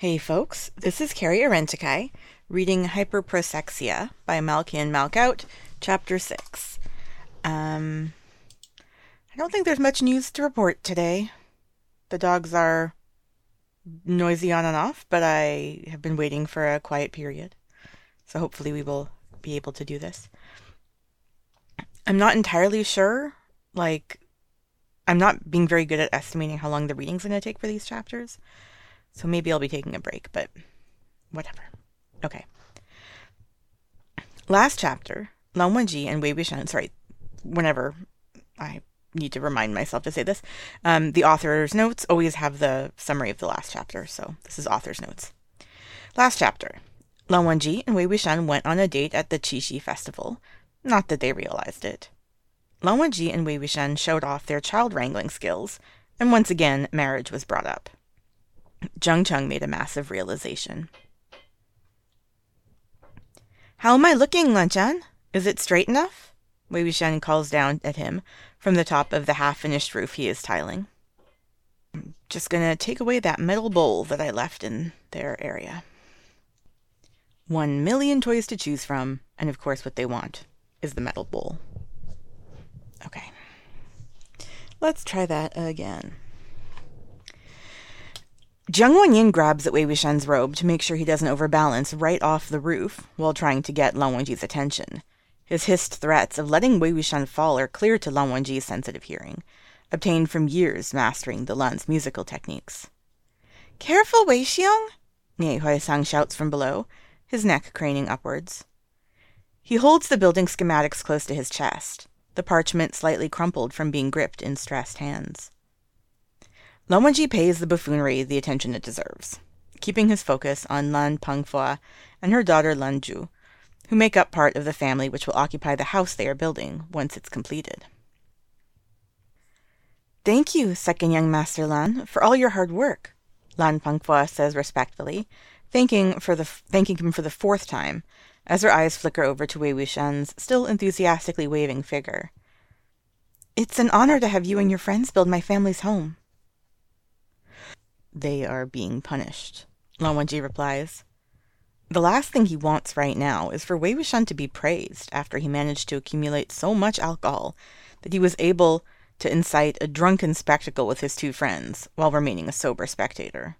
Hey folks, this is Carrie Arentikai reading Hyperprosexia by Malkian Malkout, Chapter 6. Um, I don't think there's much news to report today. The dogs are noisy on and off, but I have been waiting for a quiet period. So hopefully we will be able to do this. I'm not entirely sure, like, I'm not being very good at estimating how long the reading's going to take for these chapters. So maybe I'll be taking a break, but whatever. Okay. Last chapter, Lan Wangji and Wei Wuxian, sorry, whenever I need to remind myself to say this, um, the author's notes always have the summary of the last chapter, so this is author's notes. Last chapter. Lan Wangji and Wei Wuxian went on a date at the Qixi festival. Not that they realized it. Lan Wangji and Wei Wuxian showed off their child wrangling skills, and once again marriage was brought up. Jiang Cheng made a massive realization. How am I looking, Lan Zhan? Is it straight enough? Wei Wuxian calls down at him from the top of the half-finished roof he is tiling. I'm just gonna take away that metal bowl that I left in their area. One million toys to choose from, and of course what they want is the metal bowl. Okay. Let's try that again. Jiang Wanyin grabs at Wei Wuxian's robe to make sure he doesn't overbalance right off the roof while trying to get Lan Wangji's attention. His hissed threats of letting Wei Wuxian fall are clear to Lan Wangji's sensitive hearing, obtained from years mastering the Lan's musical techniques. Careful, Wei Xiong! Nie Huaisang shouts from below, his neck craning upwards. He holds the building schematics close to his chest, the parchment slightly crumpled from being gripped in stressed hands. Lan Wangji pays the buffoonery the attention it deserves, keeping his focus on Lan Pengfu and her daughter Lan Zhu, who make up part of the family which will occupy the house they are building once it's completed. Thank you, second young master Lan, for all your hard work, Lan Pengfu says respectfully, thanking, for the, thanking him for the fourth time, as her eyes flicker over to Wei Wuxian's still enthusiastically waving figure. It's an honor to have you and your friends build my family's home they are being punished. Lan Wangji replies. The last thing he wants right now is for Wei Wuxian to be praised after he managed to accumulate so much alcohol that he was able to incite a drunken spectacle with his two friends while remaining a sober spectator.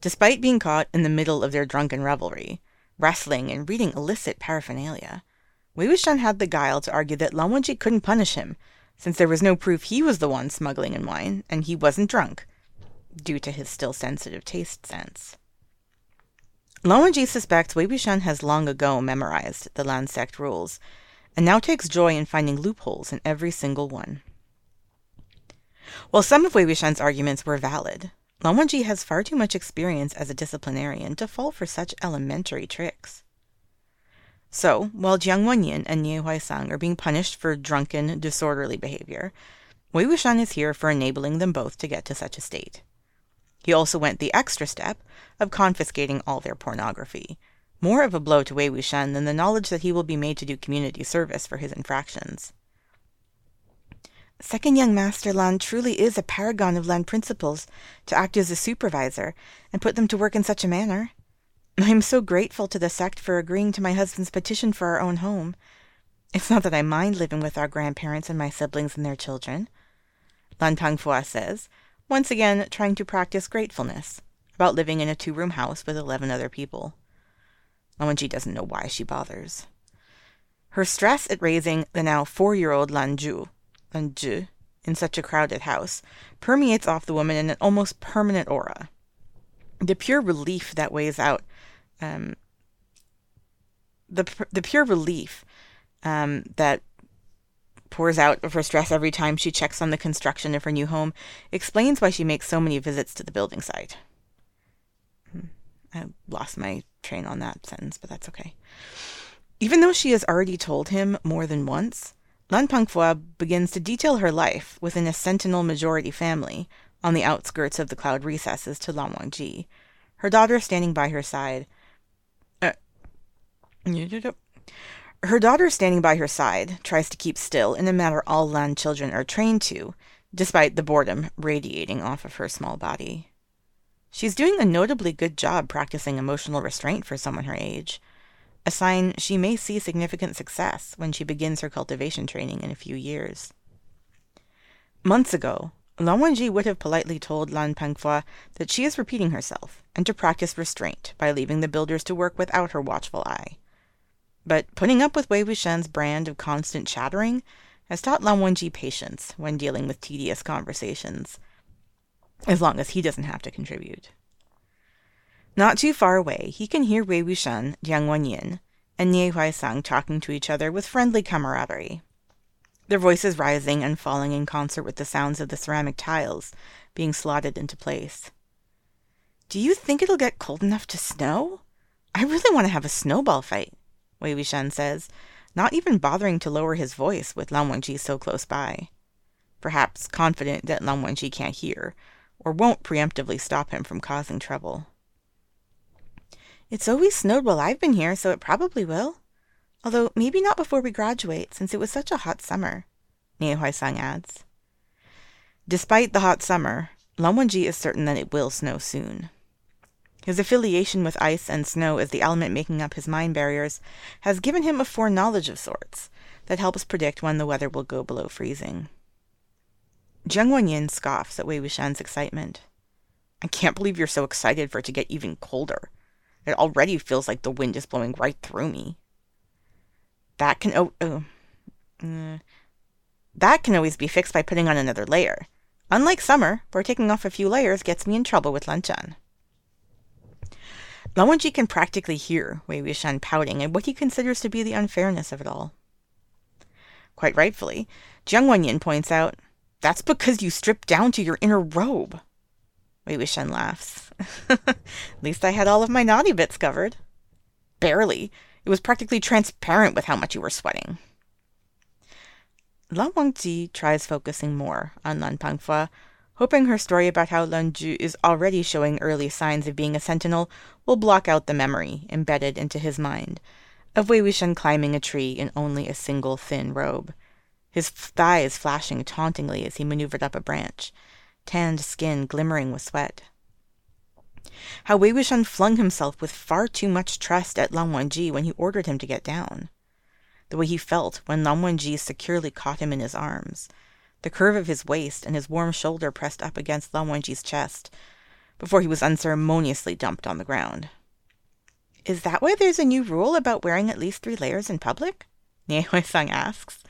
Despite being caught in the middle of their drunken revelry, wrestling and reading illicit paraphernalia, Wei Wuxian had the guile to argue that Lan Wangji couldn't punish him, since there was no proof he was the one smuggling in wine, and he wasn't drunk, due to his still sensitive taste sense. Lan Wangji suspects Wei Wuxian has long ago memorized the Lan sect rules, and now takes joy in finding loopholes in every single one. While some of Wei Wuxian's arguments were valid, Lan Wangji has far too much experience as a disciplinarian to fall for such elementary tricks. So, while Jiang Wanyin and Nie Huaisang are being punished for drunken, disorderly behavior, Wei Wuxian is here for enabling them both to get to such a state. He also went the extra step of confiscating all their pornography, more of a blow to Wei Wuxian than the knowledge that he will be made to do community service for his infractions. Second young Master Lan truly is a paragon of Lan principles to act as a supervisor and put them to work in such a manner. I am so grateful to the sect for agreeing to my husband's petition for our own home. It's not that I mind living with our grandparents and my siblings and their children. Lan Pengfu says, once again trying to practice gratefulness about living in a two room house with 11 other people. And when she doesn't know why she bothers. Her stress at raising the now four year old Lanju, Lanju, in such a crowded house permeates off the woman in an almost permanent aura. The pure relief that weighs out, um, the, the pure relief um, that pours out of her stress every time she checks on the construction of her new home, explains why she makes so many visits to the building site. Hmm, I lost my train on that sentence, but that's okay. Even though she has already told him more than once, Lan Pengfu begins to detail her life within a sentinel majority family on the outskirts of the cloud recesses to Lan Wangji, her daughter standing by her side. Uh, her daughter, standing by her side, tries to keep still in a manner all Lan children are trained to, despite the boredom radiating off of her small body. She's doing a notably good job practicing emotional restraint for someone her age, a sign she may see significant success when she begins her cultivation training in a few years. Months ago, Lan Wangji would have politely told Lan Pengfua that she is repeating herself and to practice restraint by leaving the builders to work without her watchful eye. But putting up with Wei Wuxian's brand of constant chattering has taught Lan Wangji patience when dealing with tedious conversations as long as he doesn't have to contribute. Not too far away, he can hear Wei Wuxian, Jiang Wanyin, and Nie Huaisang talking to each other with friendly camaraderie. Their voices rising and falling in concert with the sounds of the ceramic tiles being slotted into place. Do you think it'll get cold enough to snow? I really want to have a snowball fight, Wei Wuxian says, not even bothering to lower his voice with Lan Wangji so close by. Perhaps confident that Lan Wangji can't hear, or won't preemptively stop him from causing trouble. It's always snowed while I've been here, so it probably will. Although maybe not before we graduate, since it was such a hot summer, Nie Huaisang adds. Despite the hot summer, Lan Wangji is certain that it will snow soon. His affiliation with ice and snow as the element making up his mind barriers has given him a foreknowledge of sorts that helps predict when the weather will go below freezing. Jiang Wanyin scoffs at Wei Wuxian's excitement. I can't believe you're so excited for it to get even colder. It already feels like the wind is blowing right through me. That can oh, oh uh, that can always be fixed by putting on another layer. Unlike summer, where taking off a few layers gets me in trouble with Lan Wangji can practically hear Wei Wuxian pouting at what he considers to be the unfairness of it all. Quite rightfully, Jiang Wanyin points out that's because you stripped down to your inner robe. Wei Wuxian laughs. At least I had all of my naughty bits covered. Barely. It was practically transparent with how much you were sweating. Lan Wangji tries focusing more on Lan Pengfua, hoping her story about how Lan Zhu is already showing early signs of being a sentinel will block out the memory embedded into his mind of Wei Wuxian climbing a tree in only a single thin robe his thighs flashing tauntingly as he maneuvered up a branch, tanned skin glimmering with sweat. How Wei Wuxian flung himself with far too much trust at Lan Wangji when he ordered him to get down. The way he felt when Lan Wangji securely caught him in his arms, the curve of his waist and his warm shoulder pressed up against Lan Wangji's chest, before he was unceremoniously dumped on the ground. Is that why there's a new rule about wearing at least three layers in public? Nie Huaisang asks,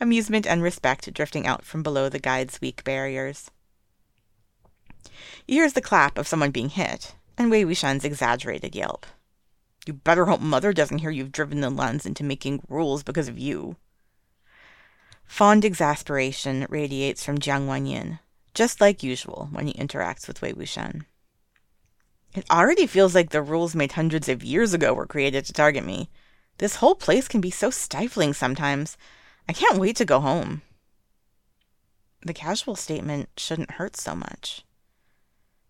amusement and respect drifting out from below the guide's weak barriers. Here's the clap of someone being hit, and Wei Wuxian's exaggerated yelp. You better hope Mother doesn't hear you've driven the Lans into making rules because of you. Fond exasperation radiates from Jiang Wanyin, just like usual when he interacts with Wei Wuxian. It already feels like the rules made hundreds of years ago were created to target me. This whole place can be so stifling sometimes, I can't wait to go home. The casual statement shouldn't hurt so much.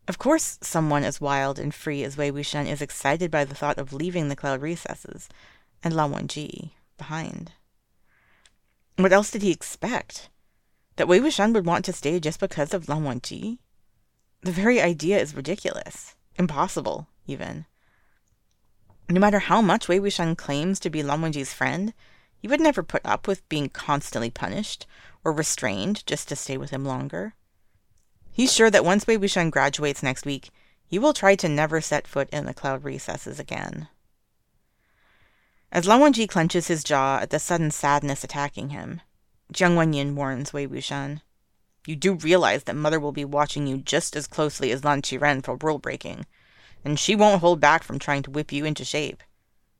Of course, someone as wild and free as Wei Wuxian is excited by the thought of leaving the cloud recesses and Lan Wangji behind. What else did he expect? That Wei Wuxian would want to stay just because of Lan Wangji? The very idea is ridiculous, impossible, even. No matter how much Wei Wuxian claims to be Lan Wangji's friend, he would never put up with being constantly punished or restrained just to stay with him longer. He's sure that once Wei Wuxian graduates next week, he will try to never set foot in the cloud recesses again. As Lan clenches his jaw at the sudden sadness attacking him, Jiang Wanyin warns Wei Wuxian, You do realize that Mother will be watching you just as closely as Lan Qiren for rule breaking, and she won't hold back from trying to whip you into shape.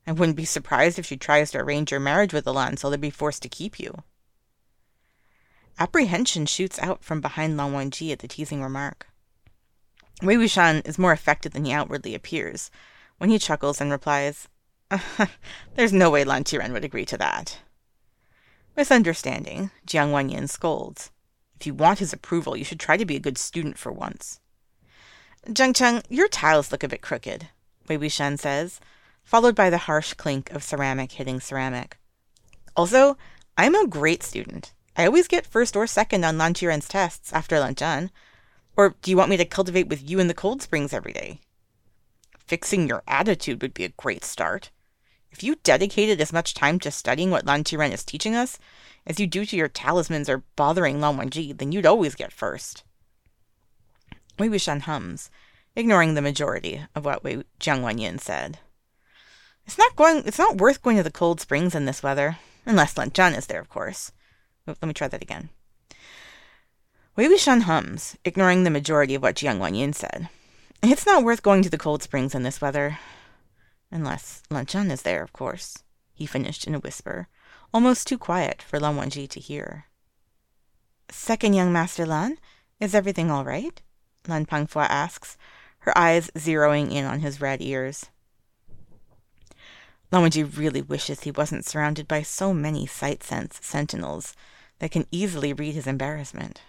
I wouldn't be surprised if she tries to arrange your marriage with Lan so they'd be forced to keep you. Apprehension shoots out from behind Lan Wangji at the teasing remark. Wei Wuxian is more affected than he outwardly appears, when he chuckles and replies, There's no way Lan Qiren would agree to that. Misunderstanding, Jiang Wanyin scolds. If you want his approval, you should try to be a good student for once. Jiang Cheng, your tiles look a bit crooked, Wei Wuxian says, followed by the harsh clink of ceramic hitting ceramic. Also, I'm a great student. I always get first or second on Lan Qiren's tests after on. Or do you want me to cultivate with you in the cold springs every day? Fixing your attitude would be a great start. If you dedicated as much time to studying what Lan Qiren is teaching us as you do to your talismans or bothering Lan Wangji, then you'd always get first. Wei Wuxian hums, ignoring the majority of what Wei Jiang Wanyin said. It's not going it's not worth going to the cold springs in this weather. Unless Lan Zhan is there, of course. Let me try that again. Wei Wuxian hums, ignoring the majority of what Jiang Wanyin said. It's not worth going to the cold springs in this weather. Unless Lan Zhan is there, of course, he finished in a whisper, almost too quiet for Lan Wangji to hear. Second young Master Lan, is everything all right? Lan Pengfu asks, her eyes zeroing in on his red ears. Lan Wangji really wishes he wasn't surrounded by so many sight sense sentinels that can easily read his embarrassment.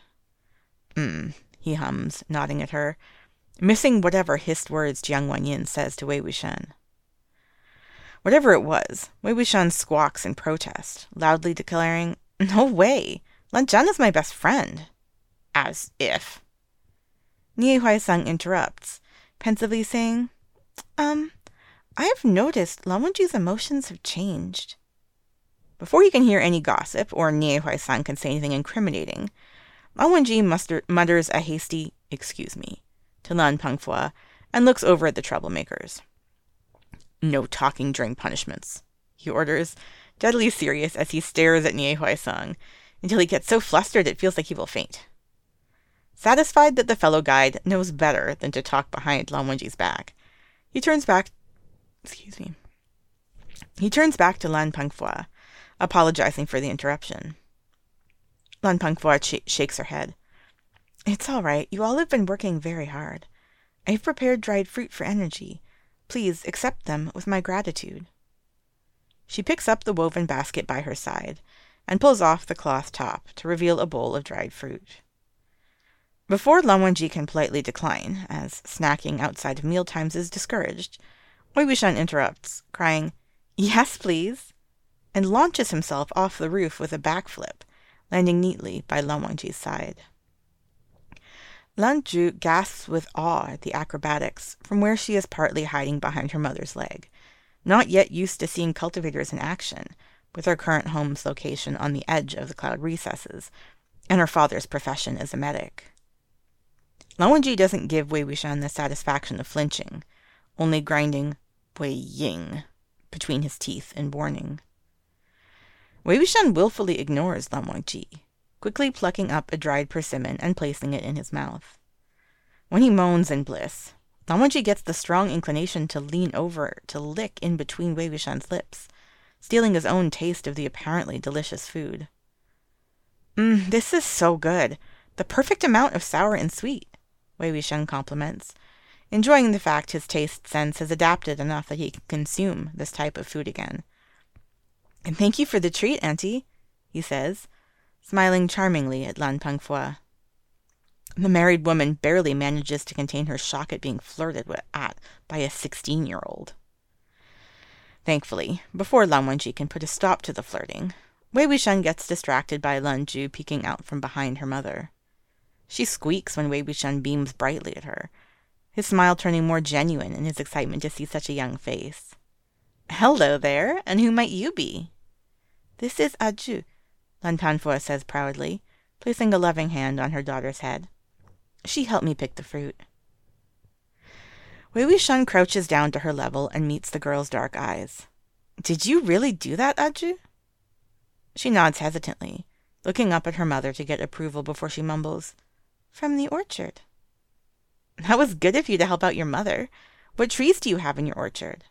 Hmm, he hums, nodding at her, missing whatever hissed words Jiang Wanyin says to Wei Wuxian. Whatever it was, Wei Wuxian squawks in protest, loudly declaring, No way! Lan Zhan is my best friend. As if. Nie Huaisang interrupts, pensively saying, Um, I have noticed Lan Wangji's emotions have changed. Before he can hear any gossip, or Nie Huaisang can say anything incriminating, Lan Wangji mutters a hasty, excuse me, to Lan Pengfu and looks over at the troublemakers. No talking during punishments, he orders, deadly serious as he stares at Nie Huaisang until he gets so flustered it feels like he will faint. Satisfied that the fellow guide knows better than to talk behind Lan Wangji's back, he turns back excuse me. He turns back to Lan Pengfu, apologizing for the interruption. Lan Pengfu sh- shakes her head. It's all right. You all have been working very hard. I've prepared dried fruit for energy. Please accept them with my gratitude. She picks up the woven basket by her side and pulls off the cloth top to reveal a bowl of dried fruit. Before Lan can politely decline, as snacking outside of mealtimes is discouraged, Wuxian interrupts, crying, Yes, please, and launches himself off the roof with a backflip, landing neatly by Lan Wangji's side. Lan Zhu gasps with awe at the acrobatics from where she is partly hiding behind her mother's leg, not yet used to seeing cultivators in action, with her current home's location on the edge of the cloud recesses, and her father's profession as a medic. Lan Wangji doesn't give Wei Wuxian the satisfaction of flinching, only grinding Wei Ying between his teeth in warning. Wei Wuxian willfully ignores Lan Wangji, quickly plucking up a dried persimmon and placing it in his mouth. When he moans in bliss, Lan Wangji gets the strong inclination to lean over to lick in between Wei Wuxian's lips, stealing his own taste of the apparently delicious food. Mmm, this is so good. The perfect amount of sour and sweet, Wei Wuxian compliments, enjoying the fact his taste sense has adapted enough that he can consume this type of food again. And thank you for the treat, Auntie, he says, smiling charmingly at Lan Pengfu. The married woman barely manages to contain her shock at being flirted with at by a 16 year old. Thankfully, before Lan Wangji can put a stop to the flirting, Wei Wuxian gets distracted by Lan Ju peeking out from behind her mother. She squeaks when Wei Wuxian beams brightly at her, his smile turning more genuine in his excitement to see such a young face. Hello there, and who might you be? This is Aju, Lan Pengfu says proudly, placing a loving hand on her daughter's head. She helped me pick the fruit. Wei Wuxian crouches down to her level and meets the girl's dark eyes. Did you really do that, Aju? She nods hesitantly, looking up at her mother to get approval before she mumbles, From the orchard. That was good of you to help out your mother. What trees do you have in your orchard?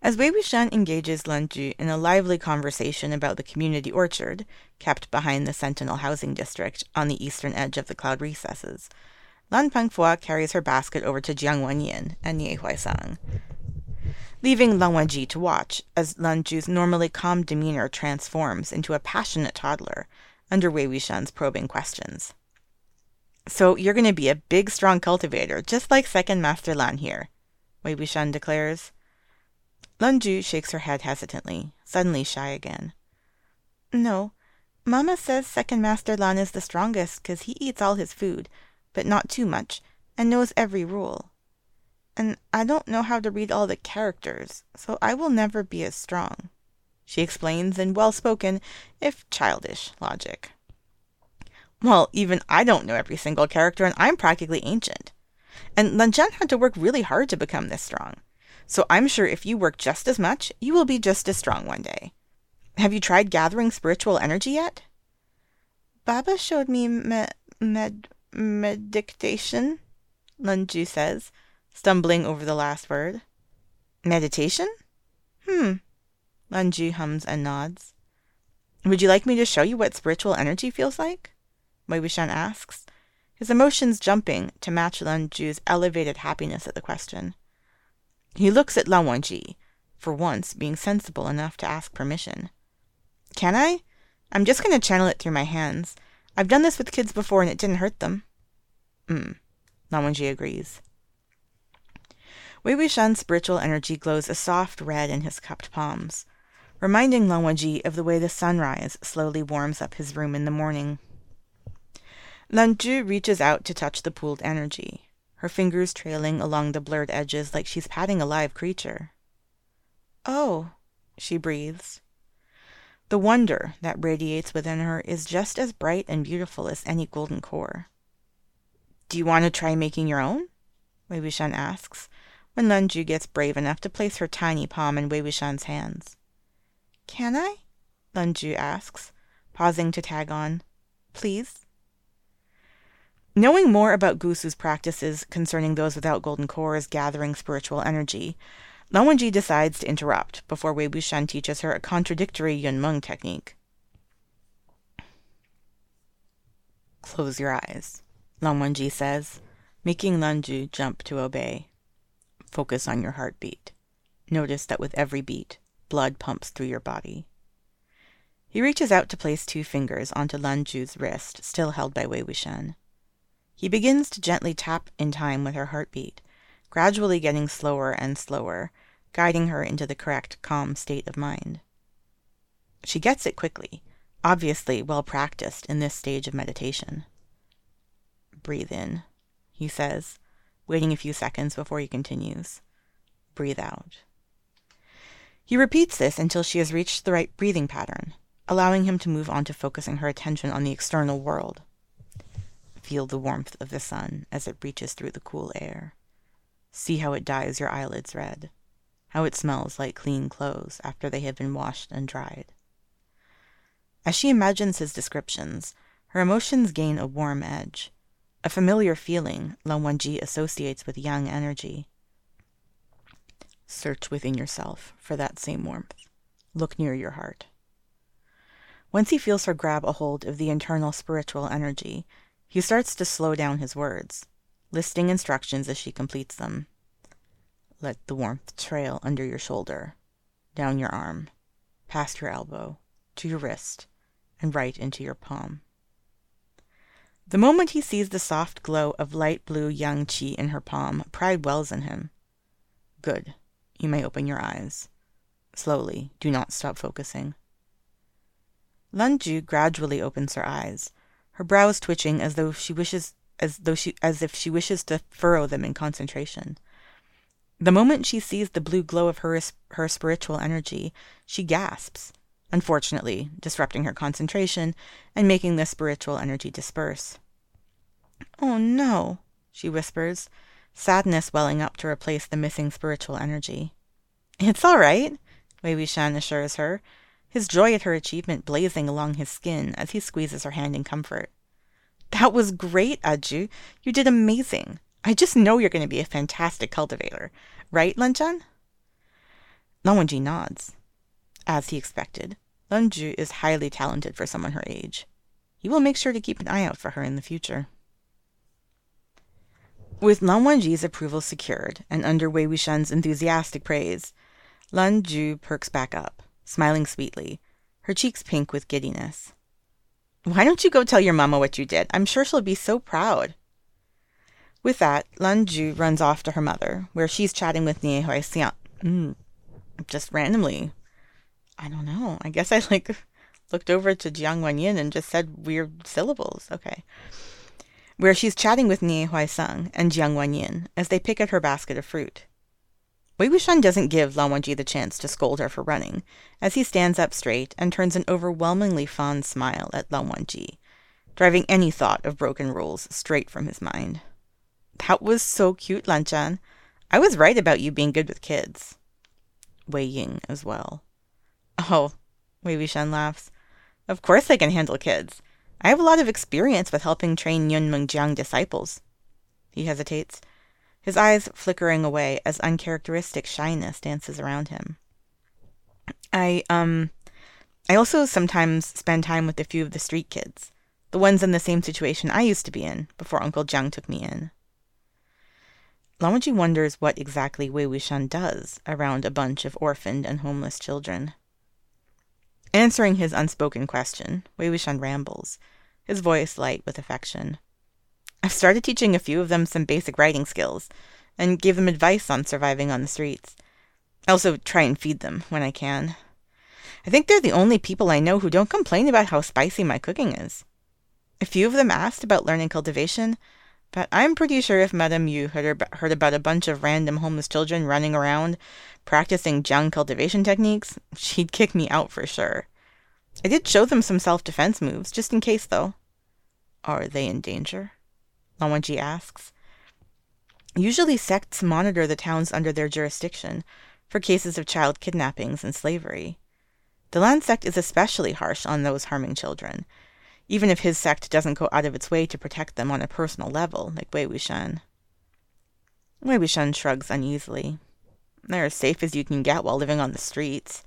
As Wei Wuxian engages Lan Zhu in a lively conversation about the community orchard, kept behind the Sentinel Housing District on the eastern edge of the cloud recesses, Lan Pengfu carries her basket over to Jiang Wanyin and Nie Huaisang, leaving Lan Wangji to watch as Lan Zhu's normally calm demeanor transforms into a passionate toddler under Wei Wuxian's probing questions. So you're going to be a big, strong cultivator, just like Second Master Lan here, Wei Wuxian declares. Lan Zhu shakes her head hesitantly, suddenly shy again. No, Mama says Second Master Lan is the strongest 'cause he eats all his food, but not too much, and knows every rule. And I don't know how to read all the characters, so I will never be as strong, she explains in well spoken, if childish, logic. Well, even I don't know every single character, and I'm practically ancient. And Lan Zhan had to work really hard to become this strong. So I'm sure if you work just as much, you will be just as strong one day. Have you tried gathering spiritual energy yet? Baba showed me me med meditation, Lanju says, stumbling over the last word. Meditation? Hmm. Lanju hums and nods. Would you like me to show you what spiritual energy feels like? Wuxian asks, his emotions jumping to match Lanju's elevated happiness at the question. He looks at Lan Wangji, for once being sensible enough to ask permission. Can I? I'm just going to channel it through my hands. I've done this with kids before and it didn't hurt them. Hmm. Lan Wangji agrees. Wei Wuxian's spiritual energy glows a soft red in his cupped palms, reminding Lan Wangji of the way the sunrise slowly warms up his room in the morning. Lanju reaches out to touch the pooled energy, her fingers trailing along the blurred edges like she's patting a live creature. Oh, she breathes. The wonder that radiates within her is just as bright and beautiful as any golden core. Do you want to try making your own? Wei Wuxian asks, when Lanju gets brave enough to place her tiny palm in Wei Wuxian's hands. Can I? Lanju asks, pausing to tag on. Please? Knowing more about Gusu's practices concerning those without golden cores gathering spiritual energy, Lan Wangji decides to interrupt before Wei Wuxian teaches her a contradictory Yunmeng technique. Close your eyes. Lan Wangji says, making Lanju jump to obey. Focus on your heartbeat. Notice that with every beat, blood pumps through your body. He reaches out to place two fingers onto Lanju's wrist, still held by Wei Wuxian. He begins to gently tap in time with her heartbeat, gradually getting slower and slower, guiding her into the correct calm state of mind. She gets it quickly, obviously well practiced in this stage of meditation. Breathe in, he says, waiting a few seconds before he continues. Breathe out. He repeats this until she has reached the right breathing pattern, allowing him to move on to focusing her attention on the external world. Feel the warmth of the sun as it reaches through the cool air. See how it dyes your eyelids red, how it smells like clean clothes after they have been washed and dried. As she imagines his descriptions, her emotions gain a warm edge, a familiar feeling Lan Wangji associates with yang energy. Search within yourself for that same warmth. Look near your heart. Once he feels her grab a hold of the internal spiritual energy, he starts to slow down his words, listing instructions as she completes them. Let the warmth trail under your shoulder, down your arm, past your elbow, to your wrist, and right into your palm. The moment he sees the soft glow of light blue yang chi in her palm, pride wells in him. Good. You may open your eyes. Slowly, do not stop focusing. Lanju gradually opens her eyes, her brows twitching as though she wishes as though she as if she wishes to furrow them in concentration. The moment she sees the blue glow of her her spiritual energy, she gasps unfortunately disrupting her concentration and making the spiritual energy disperse. Oh no, she whispers, sadness welling up to replace the missing spiritual energy. It's all right, Wei Wuxian assures her, his joy at her achievement blazing along his skin as he squeezes her hand in comfort. That was great, Aju. You did amazing. I just know you're going to be a fantastic cultivator. Right, Lan Zhan? Lan Wangji nods. As he expected, Lanju is highly talented for someone her age. He will make sure to keep an eye out for her in the future. With Lan Wangji's approval secured and under Wei Wuxian's enthusiastic praise, Lan Ju perks back up, smiling sweetly, her cheeks pink with giddiness. Why don't you go tell your mamma what you did? I'm sure she'll be so proud. With that, Lan Ju runs off to her mother, where she's chatting with Nie Huaixiang. Mm, just randomly. I don't know. I guess I like looked over to Jiang Wanyin and just said weird syllables. Okay. Where she's chatting with Nie Huaisang and Jiang Wanyin as they pick at her basket of fruit. Wei Wuxian doesn't give Lan Wangji the chance to scold her for running, as he stands up straight and turns an overwhelmingly fond smile at Lan Wangji, driving any thought of broken rules straight from his mind. That was so cute, Lan Zhan. I was right about you being good with kids. Wei Ying as well. Oh, Wei Wuxian laughs. Of course I can handle kids. I have a lot of experience with helping train Yunmeng Jiang disciples. He hesitates his eyes flickering away as uncharacteristic shyness dances around him. I, um, I also sometimes spend time with a few of the street kids, the ones in the same situation I used to be in before Uncle Jiang took me in. Lan Wangji wonders what exactly Wei Wuxian does around a bunch of orphaned and homeless children. Answering his unspoken question, Wei Wuxian rambles, his voice light with affection. I've started teaching a few of them some basic writing skills and give them advice on surviving on the streets. I also try and feed them when I can. I think they're the only people I know who don't complain about how spicy my cooking is. A few of them asked about learning cultivation, but I'm pretty sure if Madame Yu heard, heard about a bunch of random homeless children running around practicing Jiang cultivation techniques, she'd kick me out for sure. I did show them some self defense moves, just in case, though. Are they in danger? Lan Wangji asks. Usually sects monitor the towns under their jurisdiction for cases of child kidnappings and slavery. The Lan sect is especially harsh on those harming children, even if his sect doesn't go out of its way to protect them on a personal level, like Wei Wuxian. Wei Wuxian shrugs uneasily. They're as safe as you can get while living on the streets.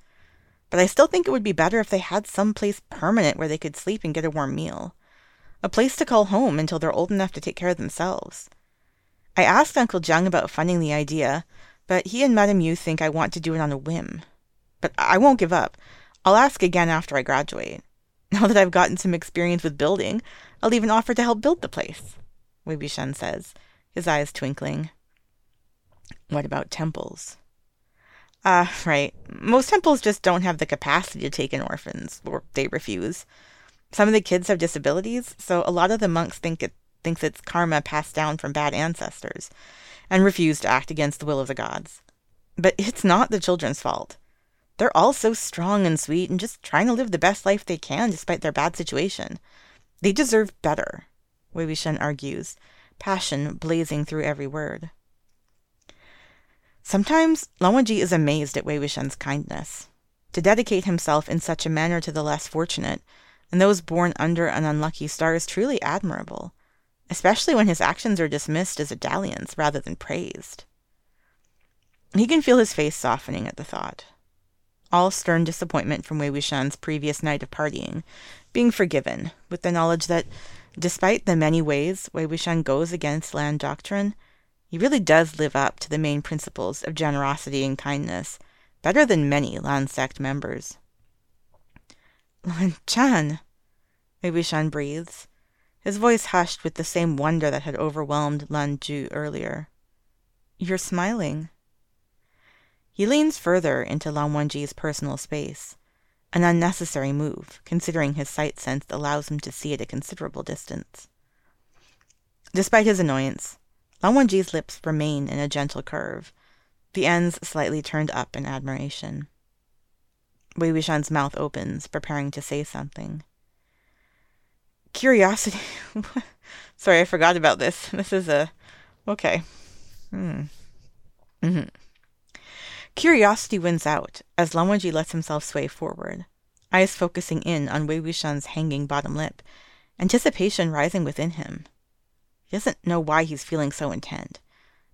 But I still think it would be better if they had some place permanent where they could sleep and get a warm meal a place to call home until they're old enough to take care of themselves. I asked Uncle Jiang about funding the idea, but he and Madame Yu think I want to do it on a whim. But I won't give up. I'll ask again after I graduate. Now that I've gotten some experience with building, I'll even offer to help build the place, Wei Wuxian says, his eyes twinkling. What about temples? Ah, uh, right. Most temples just don't have the capacity to take in orphans, or they refuse. Some of the kids have disabilities, so a lot of the monks think it thinks it's karma passed down from bad ancestors and refuse to act against the will of the gods. But it's not the children's fault. They're all so strong and sweet and just trying to live the best life they can despite their bad situation. They deserve better, Wei Wuxian argues, passion blazing through every word. Sometimes Lan is amazed at Wei Wuxian's kindness. To dedicate himself in such a manner to the less fortunate and those born under an unlucky star is truly admirable, especially when his actions are dismissed as a dalliance rather than praised. He can feel his face softening at the thought. All stern disappointment from Wei Wuxian's previous night of partying being forgiven, with the knowledge that, despite the many ways Wei Wuxian goes against Lan doctrine, he really does live up to the main principles of generosity and kindness, better than many Lan sect members. Chan, Wuxian breathes, his voice hushed with the same wonder that had overwhelmed Lan Ju earlier. You're smiling. He leans further into Lan Wangji's personal space, an unnecessary move, considering his sight sense allows him to see at a considerable distance. Despite his annoyance, Lan Wangji's lips remain in a gentle curve, the ends slightly turned up in admiration. Wei Wuxian's mouth opens, preparing to say something. Curiosity. Sorry, I forgot about this. This is a. Okay. Hmm. Mm-hmm. Curiosity wins out as Wangji lets himself sway forward, eyes focusing in on Wei Wuxian's hanging bottom lip, anticipation rising within him. He doesn't know why he's feeling so intent.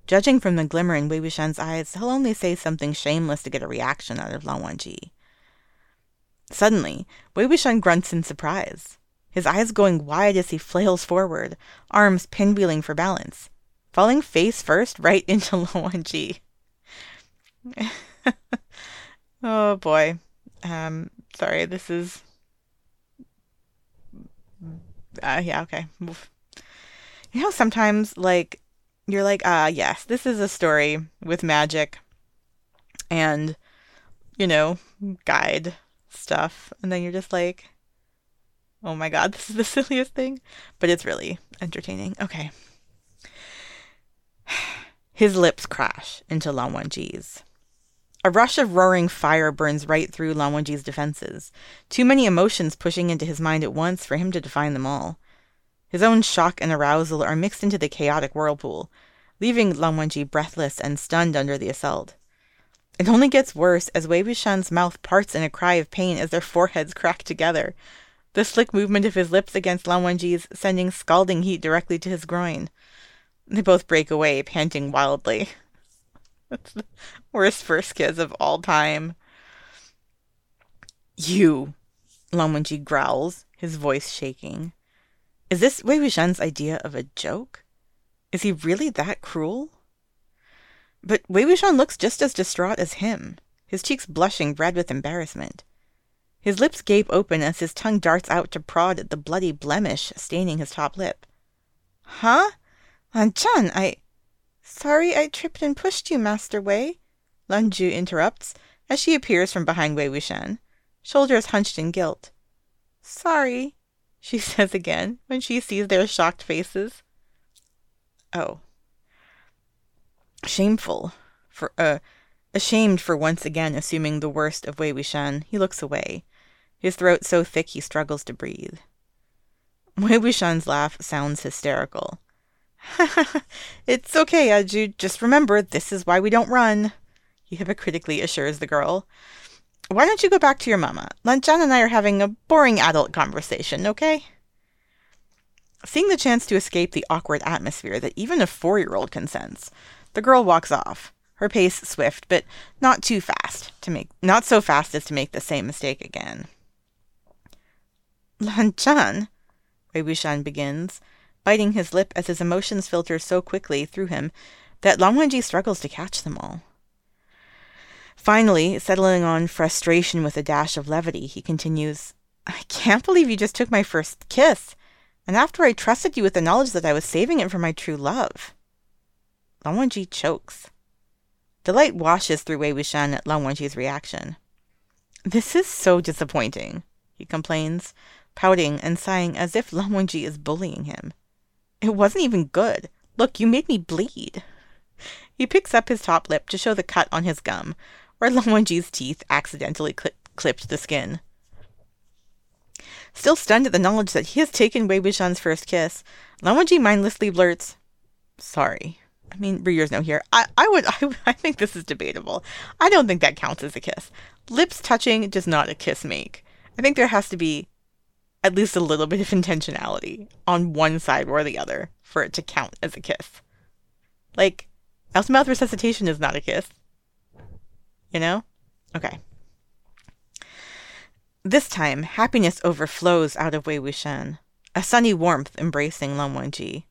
Judging from the glimmer in Wei Wuxian's eyes, he'll only say something shameless to get a reaction out of Lan Wangji. Suddenly, Wei grunts in surprise, his eyes going wide as he flails forward, arms pinwheeling for balance, falling face first right into Lan Wangji. oh boy. Um, sorry, this is. Uh, yeah, okay. You know, sometimes, like, you're like, ah, uh, yes, this is a story with magic and, you know, guide stuff. And then you're just like, Oh my god, this is the silliest thing, but it's really entertaining. Okay. His lips crash into Lan Wangji's. A rush of roaring fire burns right through Lan Wangji's defenses, too many emotions pushing into his mind at once for him to define them all. His own shock and arousal are mixed into the chaotic whirlpool, leaving Lan breathless and stunned under the assault. It only gets worse as Wei Wuxian's mouth parts in a cry of pain as their foreheads crack together, the slick movement of his lips against Lan Wangji's sending scalding heat directly to his groin. They both break away, panting wildly. That's the worst first kiss of all time. You, Lan Wangji growls, his voice shaking. Is this Wei Wuxian's idea of a joke? Is he really that cruel? But Wei Wuxian looks just as distraught as him, his cheeks blushing red with embarrassment. His lips gape open as his tongue darts out to prod at the bloody blemish staining his top lip. Huh? Lan Zhan, I... Sorry I tripped and pushed you, Master Wei, Lan Zhu interrupts as she appears from behind Wei Wuxian, shoulders hunched in guilt. Sorry, she says again when she sees their shocked faces. Oh. Shameful. For, uh, ashamed for once again assuming the worst of Wei Wuxian, he looks away, his throat so thick he struggles to breathe. Wei Wuxian's laugh sounds hysterical. it's okay, Aju. Just remember, this is why we don't run, he hypocritically assures the girl. Why don't you go back to your mama? Lan Zhan and I are having a boring adult conversation, okay? Seeing the chance to escape the awkward atmosphere that even a four year old can sense, the girl walks off, her pace swift, but not too fast to make not so fast as to make the same mistake again. Lan Zhan, Wei Wuxian begins, biting his lip as his emotions filter so quickly through him that Lan Wangji struggles to catch them all. Finally, settling on frustration with a dash of levity, he continues, I can't believe you just took my first kiss, and after I trusted you with the knowledge that I was saving it for my true love. Lan Wangji chokes. Delight washes through Wei Wuxian at Lan Wangji's reaction. This is so disappointing, he complains, pouting and sighing as if Lan is bullying him. It wasn't even good. Look, you made me bleed. He picks up his top lip to show the cut on his gum, where Lan Wangji's teeth accidentally cli- clipped the skin. Still stunned at the knowledge that he has taken Wei Wuxian's first kiss, Lan mindlessly blurts, Sorry. I mean, readers know here. I, I would, I, I think this is debatable. I don't think that counts as a kiss. Lips touching does not a kiss make. I think there has to be at least a little bit of intentionality on one side or the other for it to count as a kiss. Like, mouth mouth resuscitation is not a kiss. You know? Okay. This time, happiness overflows out of Wei Wuxian, a sunny warmth embracing Lan Wangji.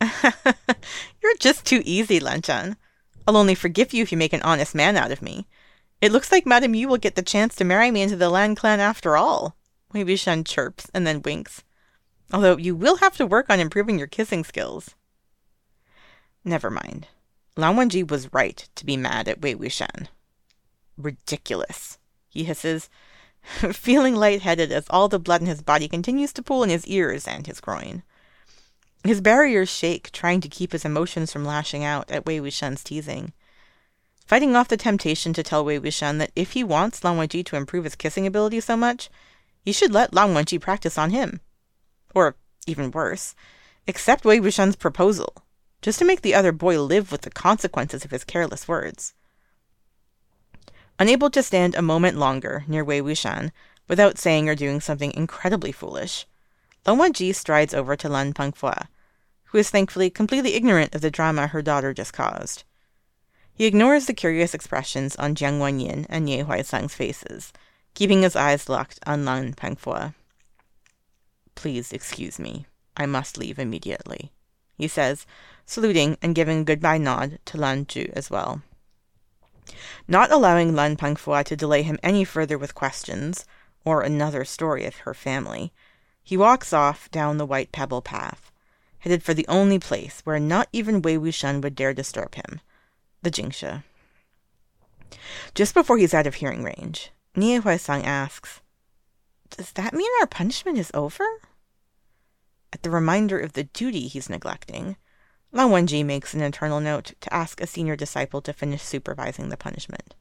You're just too easy, Lan Zhan. I'll only forgive you if you make an honest man out of me. It looks like Madame Yu will get the chance to marry me into the Lan clan after all. Wei Wuxian chirps and then winks. Although you will have to work on improving your kissing skills. Never mind. Lan Wangji was right to be mad at Wei Wuxian. Ridiculous, he hisses, feeling lightheaded as all the blood in his body continues to pool in his ears and his groin. His barriers shake, trying to keep his emotions from lashing out at Wei Wuxian's teasing. Fighting off the temptation to tell Wei Wuxian that if he wants Lan Wangji to improve his kissing ability so much, he should let Lan Wangji practice on him. Or, even worse, accept Wei Wuxian's proposal, just to make the other boy live with the consequences of his careless words. Unable to stand a moment longer near Wei Wuxian without saying or doing something incredibly foolish, Lan Wangji strides over to Lan Pengfua, who is thankfully completely ignorant of the drama her daughter just caused. He ignores the curious expressions on Jiang Wanyin and Nie Huaisang's faces, keeping his eyes locked on Lan Pengfua. Please excuse me. I must leave immediately, he says, saluting and giving a goodbye nod to Lan Zhu as well. Not allowing Lan Pengfua to delay him any further with questions, or another story of her family, he walks off down the white pebble path, headed for the only place where not even Wei Wuxian would dare disturb him, the Jingshi. Just before he's out of hearing range, Nie Huaisang asks, Does that mean our punishment is over? At the reminder of the duty he's neglecting, Lan Wangji makes an internal note to ask a senior disciple to finish supervising the punishment.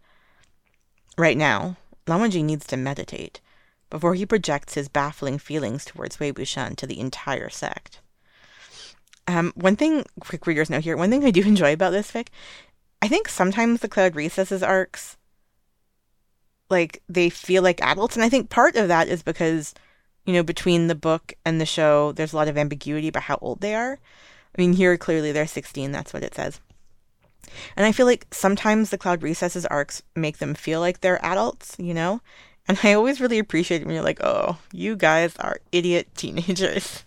Right now, Lan Wangji needs to meditate before he projects his baffling feelings towards Wei Wuxian to the entire sect. Um, one thing, quick reader's note here, one thing I do enjoy about this fic, I think sometimes the Cloud Recesses arcs, like, they feel like adults, and I think part of that is because, you know, between the book and the show, there's a lot of ambiguity about how old they are. I mean, here clearly they're 16, that's what it says. And I feel like sometimes the Cloud Recesses arcs make them feel like they're adults, you know? And I always really appreciate when you're like, oh, you guys are idiot teenagers.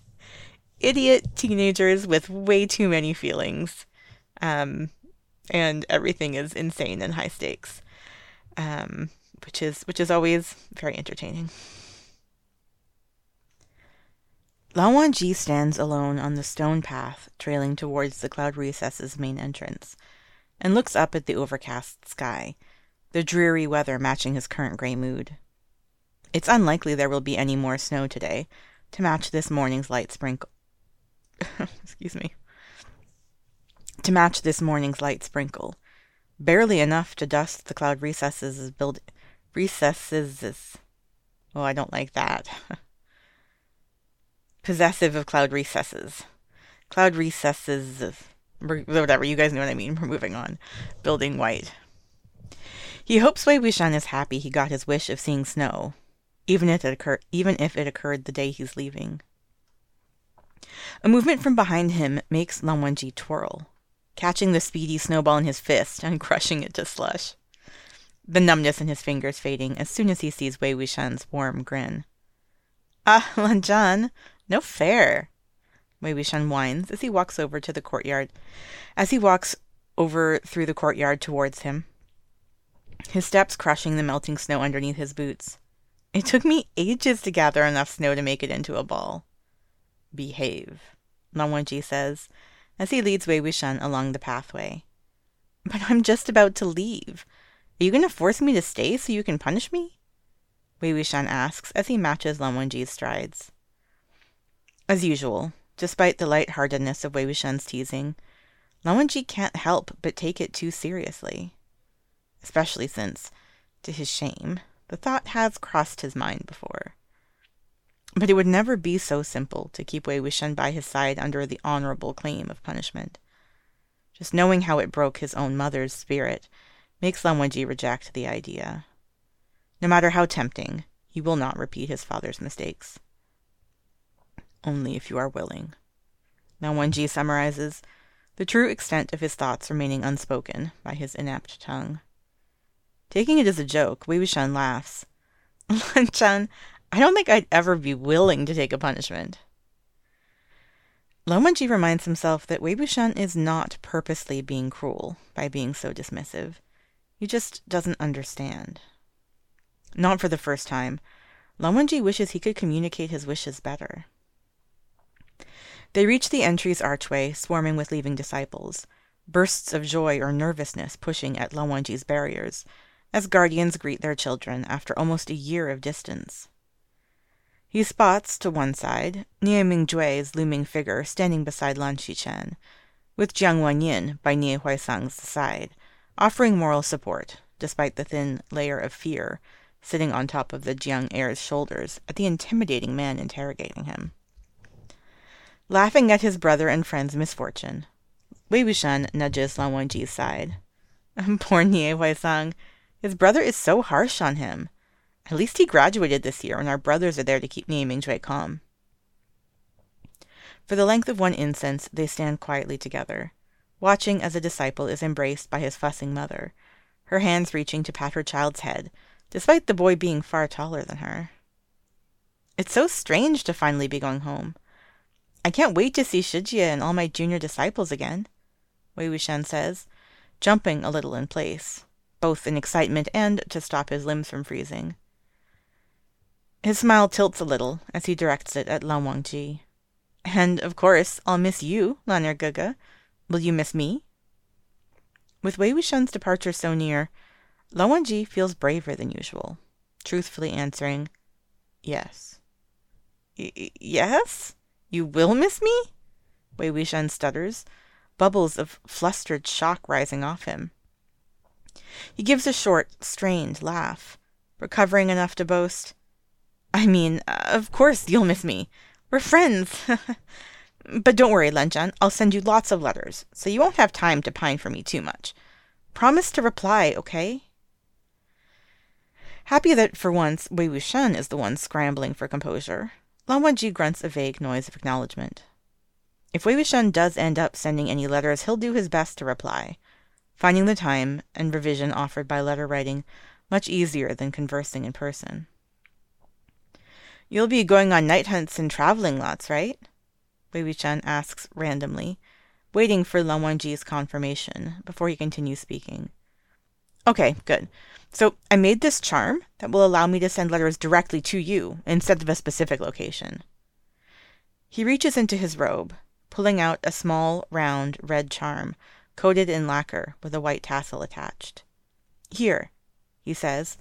Idiot teenagers with way too many feelings. Um, and everything is insane and high stakes. Um, which is which is always very entertaining. Lan Wangji stands alone on the stone path trailing towards the cloud recess's main entrance, and looks up at the overcast sky, the dreary weather matching his current gray mood. It's unlikely there will be any more snow today to match this morning's light sprinkle. Excuse me. To match this morning's light sprinkle, barely enough to dust the cloud recesses build recesses. Oh, I don't like that. Possessive of cloud recesses. Cloud recesses. Whatever, you guys know what I mean. We're moving on. Building white. He hopes Wei Wuxian is happy he got his wish of seeing snow, even if it occur- even if it occurred the day he's leaving. A movement from behind him makes Lan Wangji twirl, catching the speedy snowball in his fist and crushing it to slush. The numbness in his fingers fading as soon as he sees Wei Wuxian's warm grin. Ah, Lan Zhan, no fair. Wei Wuxian whines as he walks over to the courtyard. As he walks over through the courtyard towards him, his steps crushing the melting snow underneath his boots. It took me ages to gather enough snow to make it into a ball. Behave, Lan Wangji says, as he leads Wei Wuxian along the pathway. But I'm just about to leave. Are you going to force me to stay so you can punish me? Wei Wuxian asks as he matches Lan strides. As usual, despite the light-heartedness of Wei Wuxian's teasing, Lan can't help but take it too seriously. Especially since, to his shame, the thought has crossed his mind before. But it would never be so simple to keep Wei Wuxian by his side under the honorable claim of punishment. Just knowing how it broke his own mother's spirit makes Lan Wangji reject the idea. No matter how tempting, he will not repeat his father's mistakes. Only if you are willing. Lan Wangji summarizes, the true extent of his thoughts remaining unspoken by his inept tongue. Taking it as a joke, Wei Wuxian laughs. Lan Zhan, I don't think I'd ever be willing to take a punishment. Lan reminds himself that Wei Wuxian is not purposely being cruel by being so dismissive. He just doesn't understand. Not for the first time. Lan wishes he could communicate his wishes better. They reach the entry's archway, swarming with leaving disciples, bursts of joy or nervousness pushing at Lan barriers, as guardians greet their children after almost a year of distance. He spots, to one side, Nie Mingjue's looming figure standing beside Lan Xichen, with Jiang Wanyin by Nie Huaisang's side, offering moral support, despite the thin layer of fear sitting on top of the Jiang heir's shoulders at the intimidating man interrogating him. Laughing at his brother and friend's misfortune, Wei Wuxian nudges Lan Wangji's side. Poor Nie Huaisang. His brother is so harsh on him. At least he graduated this year, and our brothers are there to keep Nie Mingjue calm. For the length of one incense, they stand quietly together, watching as a disciple is embraced by his fussing mother, her hands reaching to pat her child's head, despite the boy being far taller than her. It's so strange to finally be going home. I can't wait to see Shijie and all my junior disciples again, Wei Wuxian says, jumping a little in place, both in excitement and to stop his limbs from freezing. His smile tilts a little as he directs it at Lan Wangji. And, of course, I'll miss you, Lan Er Will you miss me? With Wei Wuxian's departure so near, Lan Wangji feels braver than usual, truthfully answering, Yes. Y- yes? You will miss me? Wei Wuxian stutters, bubbles of flustered shock rising off him. He gives a short, strained laugh, recovering enough to boast, I mean, uh, of course you'll miss me. We're friends. but don't worry, Lan Zhan. I'll send you lots of letters, so you won't have time to pine for me too much. Promise to reply, okay? Happy that for once Wei Wuxian is the one scrambling for composure, Lan Wangji grunts a vague noise of acknowledgement. If Wei Wuxian does end up sending any letters, he'll do his best to reply, finding the time and revision offered by letter writing much easier than conversing in person. You'll be going on night hunts and traveling lots, right? Wei Wuxian asks randomly, waiting for Lan Wangji's confirmation before he continues speaking. Okay, good. So I made this charm that will allow me to send letters directly to you instead of a specific location. He reaches into his robe, pulling out a small, round, red charm, coated in lacquer with a white tassel attached. Here, he says,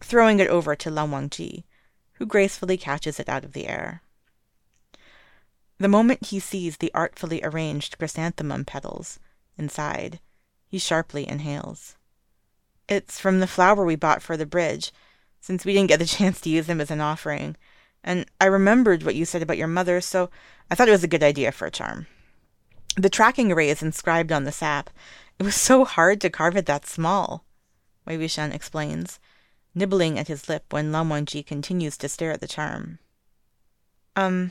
throwing it over to Lan Wangji, who gracefully catches it out of the air. The moment he sees the artfully arranged chrysanthemum petals inside, he sharply inhales. It's from the flower we bought for the bridge, since we didn't get the chance to use them as an offering. And I remembered what you said about your mother, so I thought it was a good idea for a charm. The tracking array is inscribed on the sap. It was so hard to carve it that small, Wei Wuxian explains, nibbling at his lip when Lan Wangji continues to stare at the charm. Um,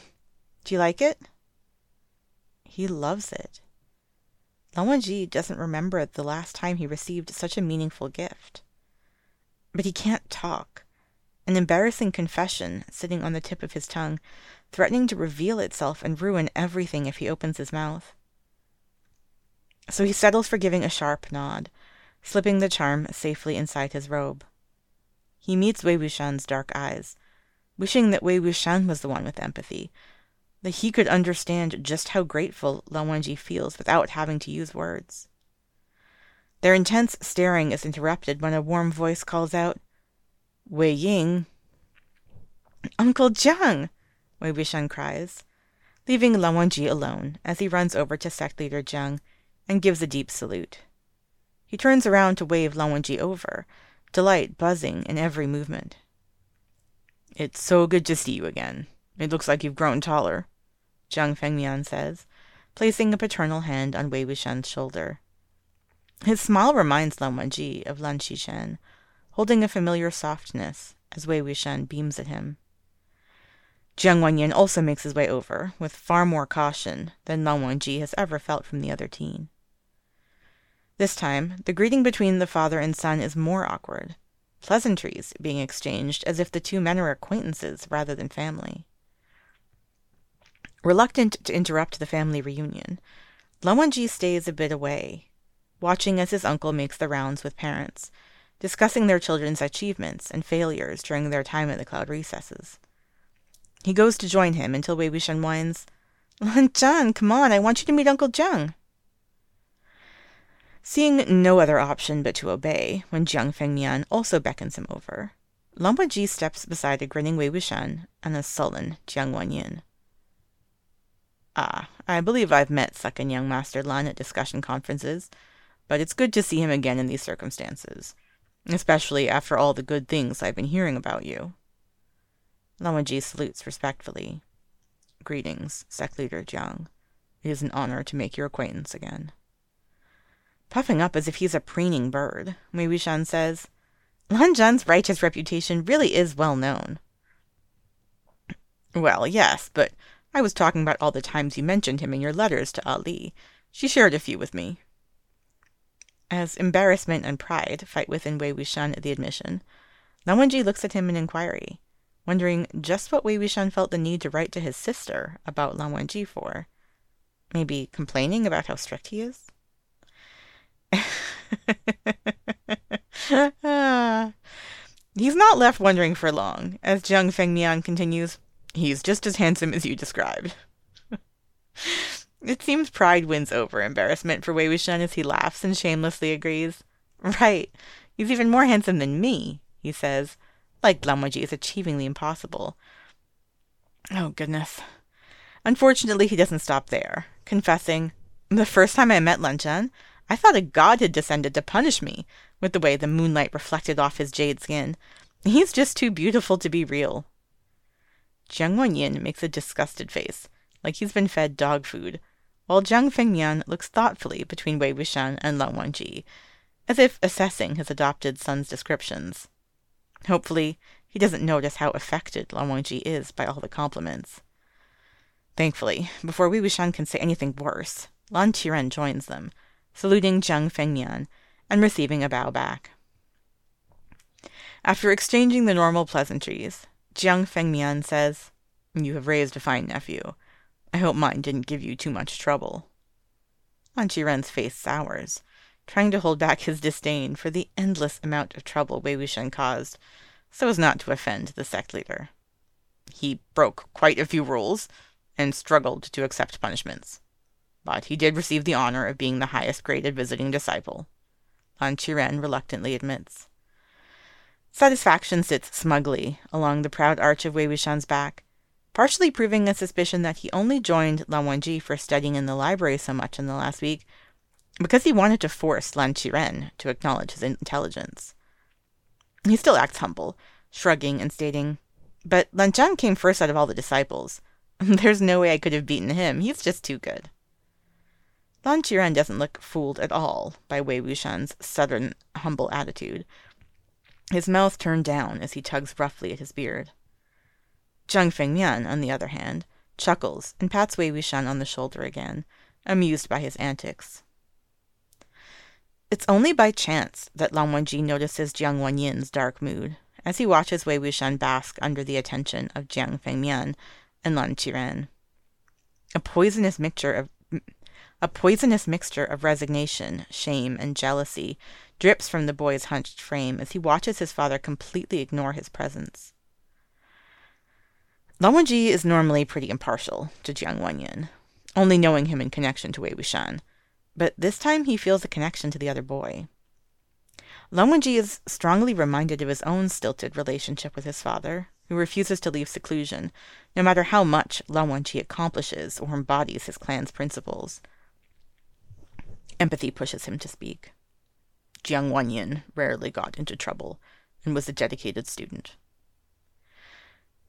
do you like it? He loves it. Lan Wangji doesn't remember the last time he received such a meaningful gift. But he can't talk. An embarrassing confession sitting on the tip of his tongue, threatening to reveal itself and ruin everything if he opens his mouth. So he settles for giving a sharp nod, slipping the charm safely inside his robe. He meets Wei Wuxian's dark eyes, wishing that Wei Wuxian was the one with empathy, that he could understand just how grateful Lan Wangji feels without having to use words. Their intense staring is interrupted when a warm voice calls out, Wei Ying. Uncle Jiang! Wei Wuxian cries, leaving Lan Wangji alone as he runs over to sect leader Jiang and gives a deep salute. He turns around to wave Lan Wangji over, delight buzzing in every movement. It's so good to see you again. It looks like you've grown taller. Jiang Fengmian says, placing a paternal hand on Wei Wuxian's shoulder. His smile reminds Lan Wangji of Lan Xichen, holding a familiar softness as Wei Wuxian beams at him. Jiang Wanyin also makes his way over, with far more caution than Lan Wangji has ever felt from the other teen. This time, the greeting between the father and son is more awkward, pleasantries being exchanged as if the two men are acquaintances rather than family. Reluctant to interrupt the family reunion, Lan Wangji stays a bit away, watching as his uncle makes the rounds with parents, discussing their children's achievements and failures during their time at the cloud recesses. He goes to join him until Wei Wuxian whines, Lan come on, I want you to meet Uncle Jiang. Seeing no other option but to obey, when Jiang Fengmian also beckons him over, Lan Wangji steps beside a grinning Wei Wuxian and a sullen Jiang Wanyin. Ah, I believe I've met second young Master Lan at discussion conferences, but it's good to see him again in these circumstances, especially after all the good things I've been hearing about you. Lan Wangji salutes respectfully. Greetings, Sect Leader Jiang. It is an honor to make your acquaintance again. Puffing up as if he's a preening bird, Wei Wuxian says, Lan Zhan's righteous reputation really is well known. Well, yes, but I was talking about all the times you mentioned him in your letters to A-Li. She shared a few with me. As embarrassment and pride fight within Wei Wuxian at the admission, Lan Wangji looks at him in inquiry, wondering just what Wei Wuxian felt the need to write to his sister about Lan Wangji for. Maybe complaining about how strict he is? Not left wondering for long, as Jiang Fengmian continues. He's just as handsome as you described. it seems pride wins over embarrassment for Wei Wuxian as he laughs and shamelessly agrees. Right. He's even more handsome than me, he says, like Wangji is achieving the impossible. Oh, goodness. Unfortunately, he doesn't stop there, confessing, The first time I met Lan Zhan, I thought a god had descended to punish me, with the way the moonlight reflected off his jade skin. He's just too beautiful to be real. Jiang Wanyin makes a disgusted face, like he's been fed dog food, while Jiang Fengmian looks thoughtfully between Wei Wuxian and Lan Wangji, as if assessing his adopted son's descriptions. Hopefully, he doesn't notice how affected Lan Wangji is by all the compliments. Thankfully, before Wei Wuxian can say anything worse, Lan Qiren joins them, saluting Jiang Fengmian and receiving a bow back. After exchanging the normal pleasantries, Jiang Fengmian says, You have raised a fine nephew. I hope mine didn't give you too much trouble. Lan Qiren's face sours, trying to hold back his disdain for the endless amount of trouble Wei Wuxian caused, so as not to offend the sect leader. He broke quite a few rules, and struggled to accept punishments. But he did receive the honor of being the highest graded visiting disciple. Lan Qiren reluctantly admits. Satisfaction sits smugly along the proud arch of Wei Wuxian's back, partially proving a suspicion that he only joined Lan Wangji for studying in the library so much in the last week because he wanted to force Lan Qiren to acknowledge his intelligence. He still acts humble, shrugging and stating, But Lan Zhan came first out of all the disciples. There's no way I could have beaten him. He's just too good. Lan Qiren doesn't look fooled at all by Wei Wuxian's sudden, humble attitude. His mouth turned down as he tugs roughly at his beard. Jiang Fengmian, on the other hand, chuckles and pats Wei Wuxian on the shoulder again, amused by his antics. It's only by chance that Lan Wangji notices Jiang Wanyin's dark mood, as he watches Wei Wuxian bask under the attention of Jiang Fengmian and Lan Qiren. A poisonous mixture of a poisonous mixture of resignation, shame, and jealousy drips from the boy's hunched frame as he watches his father completely ignore his presence. Lan Wangji is normally pretty impartial to Jiang Wanyin, only knowing him in connection to Wei Wuxian, but this time he feels a connection to the other boy. Lan Wangji is strongly reminded of his own stilted relationship with his father, who refuses to leave seclusion, no matter how much Lan Wangji accomplishes or embodies his clan's principles. Empathy pushes him to speak. Jiang Wanyin rarely got into trouble and was a dedicated student.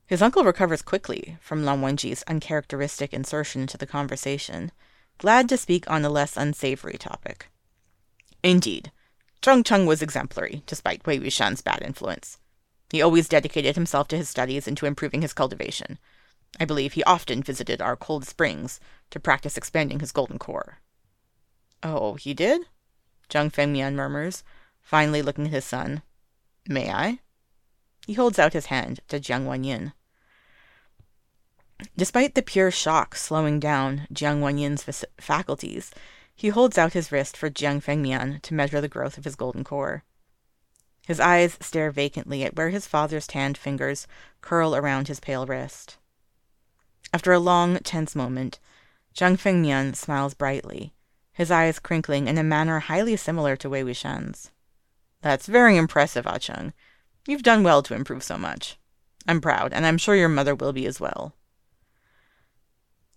His uncle recovers quickly from Lan Wangji's uncharacteristic insertion into the conversation, glad to speak on a less unsavory topic. Indeed, Jiang Cheng was exemplary, despite Wei Wuxian's bad influence. He always dedicated himself to his studies and to improving his cultivation. I believe he often visited our cold springs to practice expanding his golden core. Oh, he did? Jiang Fengmian murmurs, finally looking at his son. May I? He holds out his hand to Jiang Wanyin. Despite the pure shock slowing down Jiang Wanyin's faculties, he holds out his wrist for Jiang Fengmian to measure the growth of his golden core. His eyes stare vacantly at where his father's tanned fingers curl around his pale wrist. After a long, tense moment, Jiang Fengmian smiles brightly, his eyes crinkling in a manner highly similar to Wei Wuxian's. That's very impressive, Ah Cheng. You've done well to improve so much. I'm proud, and I'm sure your mother will be as well.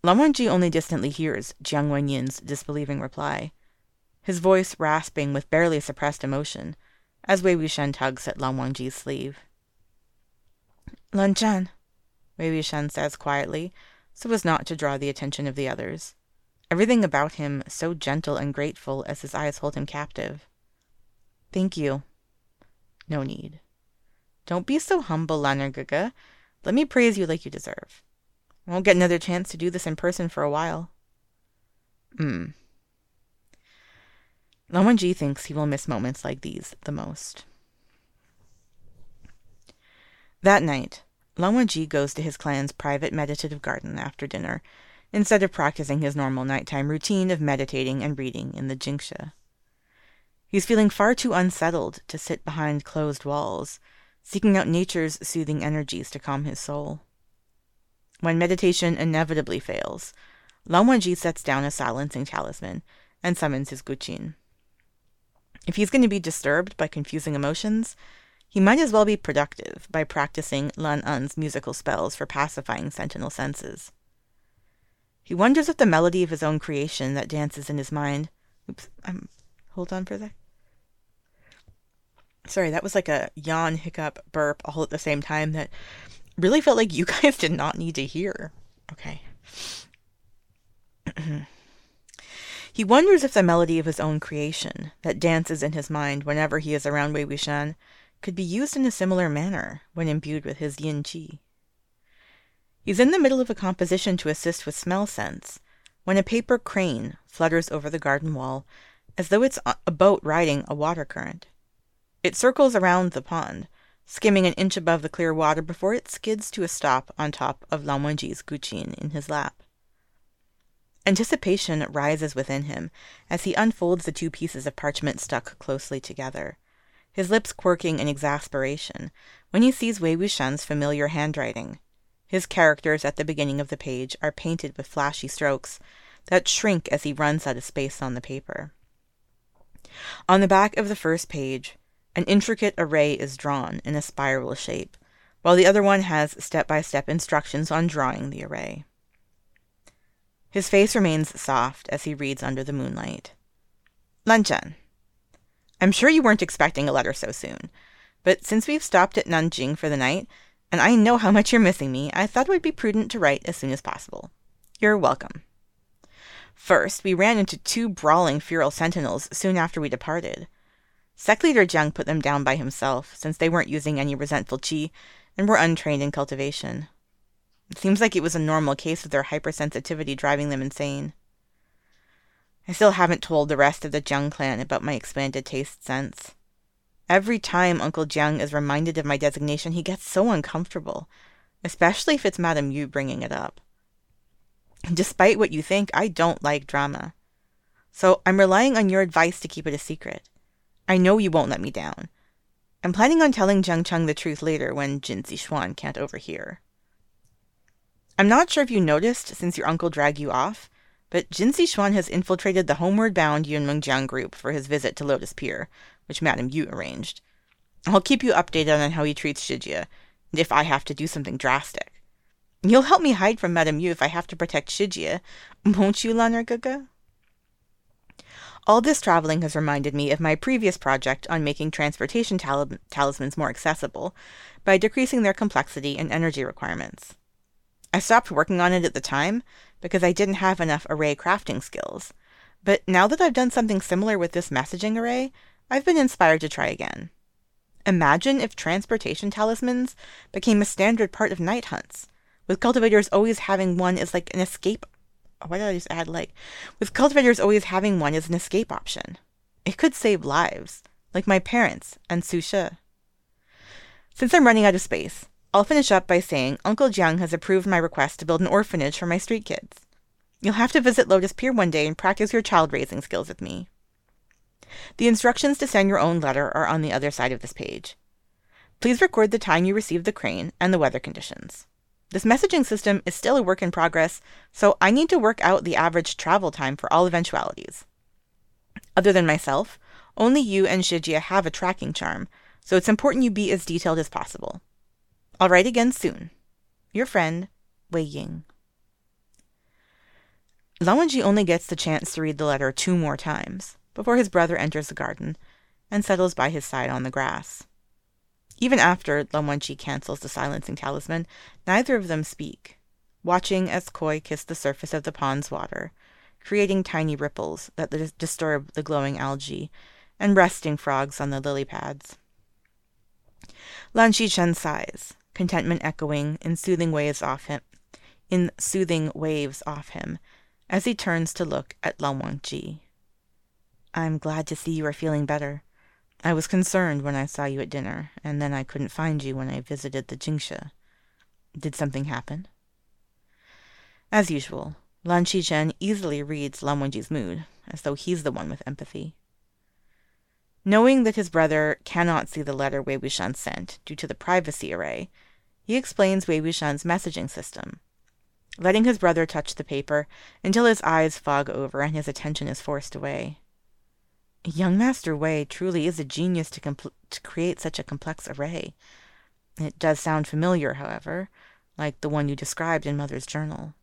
Lan Wangji only distantly hears Jiang Wanyin's disbelieving reply, his voice rasping with barely suppressed emotion, as Wei Wuxian tugs at Lan Wangji's sleeve. Lan Zhan, Wei Wuxian says quietly, so as not to draw the attention of the others everything about him so gentle and grateful as his eyes hold him captive. Thank you. No need. Don't be so humble, Lan Er-gege. Let me praise you like you deserve. I won't get another chance to do this in person for a while. Hmm. Lan Wangji thinks he will miss moments like these the most. That night, Lan Wangji goes to his clan's private meditative garden after dinner instead of practicing his normal nighttime routine of meditating and reading in the Jingshi. He's feeling far too unsettled to sit behind closed walls, seeking out nature's soothing energies to calm his soul. When meditation inevitably fails, Lan sets down a silencing talisman and summons his Guqin. If he's going to be disturbed by confusing emotions, he might as well be productive by practicing Lan Un's musical spells for pacifying sentinel senses. He wonders if the melody of his own creation that dances in his mind. Oops, I'm hold on for a sec. Sorry, that was like a yawn, hiccup, burp all at the same time that really felt like you guys did not need to hear. Okay. he wonders if the melody of his own creation that dances in his mind whenever he is around Wei Wuxian could be used in a similar manner when imbued with his yin qi. He's in the middle of a composition to assist with smell sense when a paper crane flutters over the garden wall as though it's a boat riding a water current. It circles around the pond, skimming an inch above the clear water before it skids to a stop on top of Wangji's guqin in his lap. Anticipation rises within him as he unfolds the two pieces of parchment stuck closely together his lips quirking in exasperation, when he sees Wei Wuxian's familiar handwriting. His characters at the beginning of the page are painted with flashy strokes that shrink as he runs out of space on the paper. On the back of the first page, an intricate array is drawn in a spiral shape, while the other one has step by step instructions on drawing the array. His face remains soft as he reads under the moonlight. Lan Zhan. I'm sure you weren't expecting a letter so soon, but since we've stopped at Nanjing for the night, and I know how much you're missing me, I thought it would be prudent to write as soon as possible. You're welcome. First, we ran into two brawling feral sentinels soon after we departed. Sect leader Jiang put them down by himself, since they weren't using any resentful chi and were untrained in cultivation. It seems like it was a normal case of their hypersensitivity driving them insane. I still haven't told the rest of the Jiang clan about my expanded taste sense. Every time Uncle Jiang is reminded of my designation, he gets so uncomfortable, especially if it's Madame Yu bringing it up. Despite what you think, I don't like drama. So I'm relying on your advice to keep it a secret. I know you won't let me down. I'm planning on telling Jiang Cheng the truth later when Jin Zixuan can't overhear. I'm not sure if you noticed since your uncle dragged you off, but Jin Zixuan has infiltrated the homeward bound Yunmeng Jiang group for his visit to Lotus Pier, which Madame Yu arranged. I'll keep you updated on how he treats Shijie, and if I have to do something drastic. You'll help me hide from Madame Yu if I have to protect Shijie, won't you, Lan Er All this traveling has reminded me of my previous project on making transportation tal- talismans more accessible by decreasing their complexity and energy requirements. I stopped working on it at the time because I didn't have enough array crafting skills. But now that I've done something similar with this messaging array, I've been inspired to try again. Imagine if transportation talismans became a standard part of night hunts, with cultivators always having one as like an escape. Oh, why did I just add like? With cultivators always having one as an escape option. It could save lives, like my parents and Su She. Since I'm running out of space, I'll finish up by saying Uncle Jiang has approved my request to build an orphanage for my street kids. You'll have to visit Lotus Pier one day and practice your child raising skills with me. The instructions to send your own letter are on the other side of this page. Please record the time you received the crane and the weather conditions. This messaging system is still a work in progress, so I need to work out the average travel time for all eventualities. Other than myself, only you and Shijie have a tracking charm, so it's important you be as detailed as possible. I'll write again soon. Your friend, Wei Ying. Lan Wangji only gets the chance to read the letter two more times before his brother enters the garden and settles by his side on the grass. Even after Lan Wangji cancels the silencing talisman, neither of them speak, watching as koi kiss the surface of the pond's water, creating tiny ripples that disturb the glowing algae, and resting frogs on the lily pads. Lan Xichen sighs contentment echoing in soothing waves off him, in soothing waves off him, as he turns to look at Lan Wangji. I'm glad to see you are feeling better. I was concerned when I saw you at dinner, and then I couldn't find you when I visited the Jingshi. Did something happen? As usual, Lan Xichen easily reads Lan Wangji's mood, as though he's the one with empathy. Knowing that his brother cannot see the letter Wei Wuxian sent due to the privacy array, he explains Wei Wuxian's messaging system, letting his brother touch the paper until his eyes fog over and his attention is forced away. Young Master Wei truly is a genius to, compl- to create such a complex array. It does sound familiar, however, like the one you described in Mother's journal.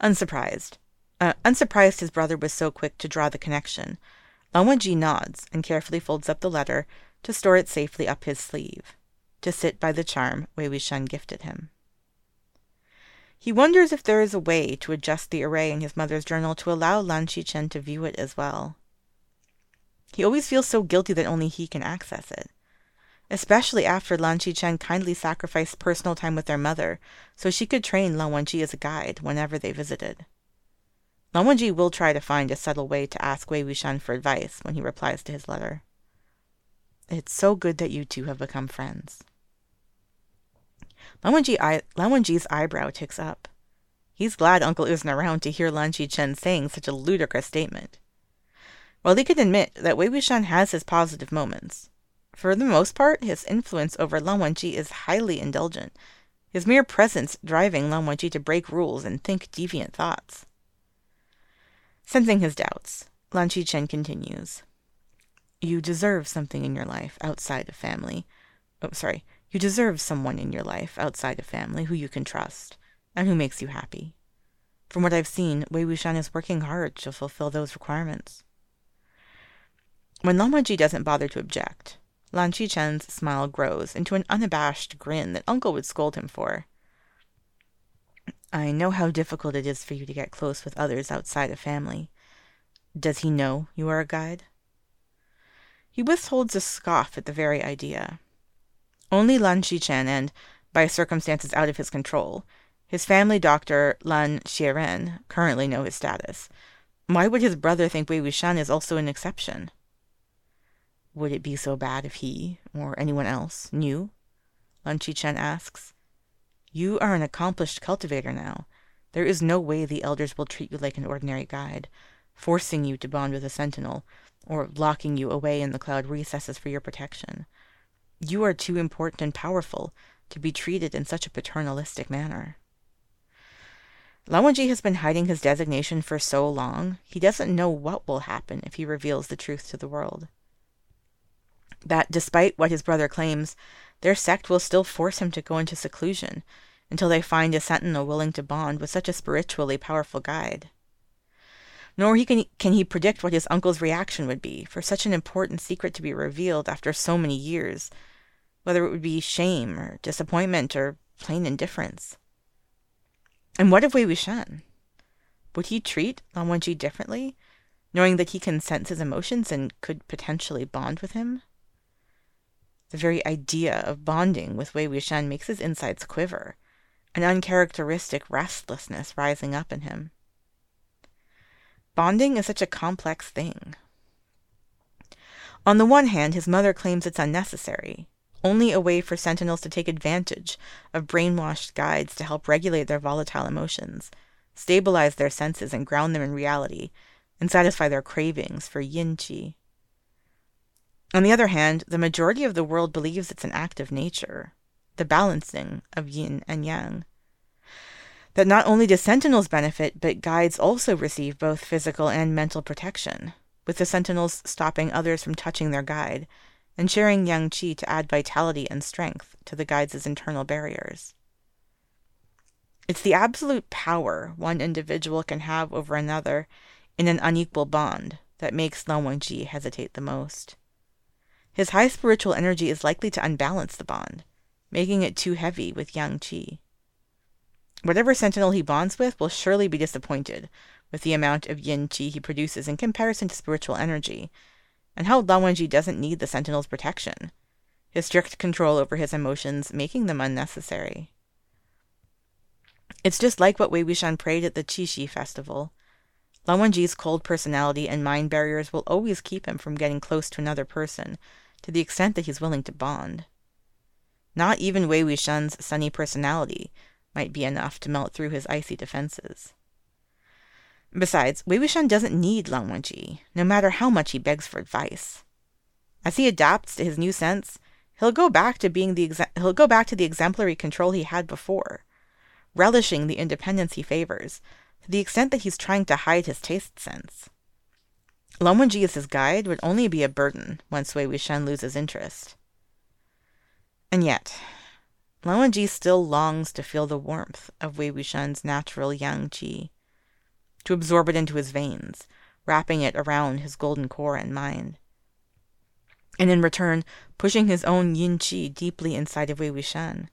Unsurprised. Uh, unsurprised his brother was so quick to draw the connection, Lan Wangji nods and carefully folds up the letter to store it safely up his sleeve, to sit by the charm Wei Wuxian gifted him. He wonders if there is a way to adjust the array in his mother's journal to allow Lan Chen to view it as well. He always feels so guilty that only he can access it, especially after Lan Chen kindly sacrificed personal time with their mother so she could train Lan Wangji as a guide whenever they visited. Lan Wangji will try to find a subtle way to ask Wei Wuxian for advice when he replies to his letter. It's so good that you two have become friends. Lan Wangji's eyebrow ticks up. He's glad Uncle isn't around to hear Lan Chen saying such a ludicrous statement. While he can admit that Wei Wuxian has his positive moments, for the most part, his influence over Lan Wangji is highly indulgent, his mere presence driving Lan Wangji to break rules and think deviant thoughts. Sensing his doubts, Lan Chen continues. You deserve something in your life outside of family. Oh, sorry. You deserve someone in your life outside of family who you can trust and who makes you happy. From what I've seen, Wei Wuxian is working hard to fulfill those requirements. When Lan Wangji doesn't bother to object, Lan Xichen's smile grows into an unabashed grin that Uncle would scold him for. I know how difficult it is for you to get close with others outside of family. Does he know you are a guide? He withholds a scoff at the very idea. Only Lan Xichen and, by circumstances out of his control, his family doctor Lan Xieren currently know his status. Why would his brother think Wei Wuxian is also an exception? Would it be so bad if he, or anyone else, knew? Lan Chen asks. You are an accomplished cultivator now. There is no way the elders will treat you like an ordinary guide, forcing you to bond with a sentinel, or locking you away in the cloud recesses for your protection. You are too important and powerful to be treated in such a paternalistic manner. Lan Wangji has been hiding his designation for so long, he doesn't know what will happen if he reveals the truth to the world. That, despite what his brother claims, their sect will still force him to go into seclusion until they find a sentinel willing to bond with such a spiritually powerful guide. Nor he can, can he predict what his uncle's reaction would be for such an important secret to be revealed after so many years whether it would be shame or disappointment or plain indifference. And what of Wei Wuxian? Would he treat Lan Wangji differently, knowing that he can sense his emotions and could potentially bond with him? The very idea of bonding with Wei Wuxian makes his insides quiver, an uncharacteristic restlessness rising up in him. Bonding is such a complex thing. On the one hand, his mother claims it's unnecessary, only a way for sentinels to take advantage of brainwashed guides to help regulate their volatile emotions, stabilize their senses and ground them in reality, and satisfy their cravings for yin qi. On the other hand, the majority of the world believes it's an act of nature, the balancing of yin and yang. That not only do sentinels benefit, but guides also receive both physical and mental protection, with the sentinels stopping others from touching their guide and sharing yang qi to add vitality and strength to the guides' internal barriers. It's the absolute power one individual can have over another in an unequal bond that makes Lan Wangji hesitate the most. His high spiritual energy is likely to unbalance the bond, making it too heavy with yang qi. Whatever sentinel he bonds with will surely be disappointed with the amount of yin qi he produces in comparison to spiritual energy, and how Lan Wangji doesn't need the Sentinel's protection, his strict control over his emotions making them unnecessary. It's just like what Wei Wuxian prayed at the Qixi festival. Lan Wangji's cold personality and mind barriers will always keep him from getting close to another person, to the extent that he's willing to bond. Not even Wei Wuxian's sunny personality might be enough to melt through his icy defenses. Besides, Wei Wuxian doesn't need Lan Wangji, no matter how much he begs for advice. As he adapts to his new sense, he'll go back to being the he'll go back to the exemplary control he had before, relishing the independence he favors, to the extent that he's trying to hide his taste sense. Lan Wangji as his guide would only be a burden once Wei Wuxian loses interest. And yet, Lan Wangji still longs to feel the warmth of Wei Wuxian's natural yang qi, to absorb it into his veins, wrapping it around his golden core and mind. And in return, pushing his own yin qi deeply inside of Wei Wuxian,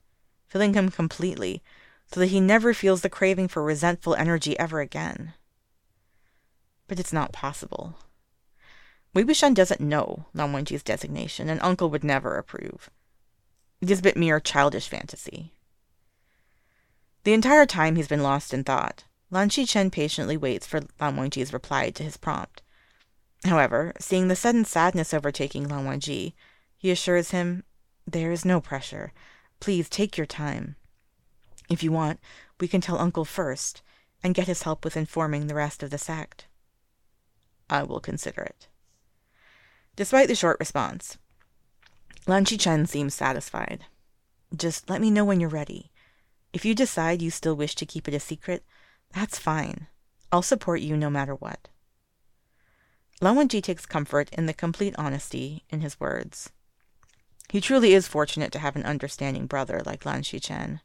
filling him completely, so that he never feels the craving for resentful energy ever again. But it's not possible. Wei Wuxian doesn't know Lan Wangji's designation, and Uncle would never approve. It is but mere childish fantasy. The entire time he's been lost in thought, Lan Chen patiently waits for Lan Wangji's reply to his prompt. However, seeing the sudden sadness overtaking Lan Wangji, he assures him, There is no pressure. Please take your time. If you want, we can tell Uncle first, and get his help with informing the rest of the sect. I will consider it. Despite the short response, Lan Chen seems satisfied. Just let me know when you're ready. If you decide you still wish to keep it a secret, that's fine. I'll support you no matter what. Lan Wangji takes comfort in the complete honesty in his words. He truly is fortunate to have an understanding brother like Lan Chen.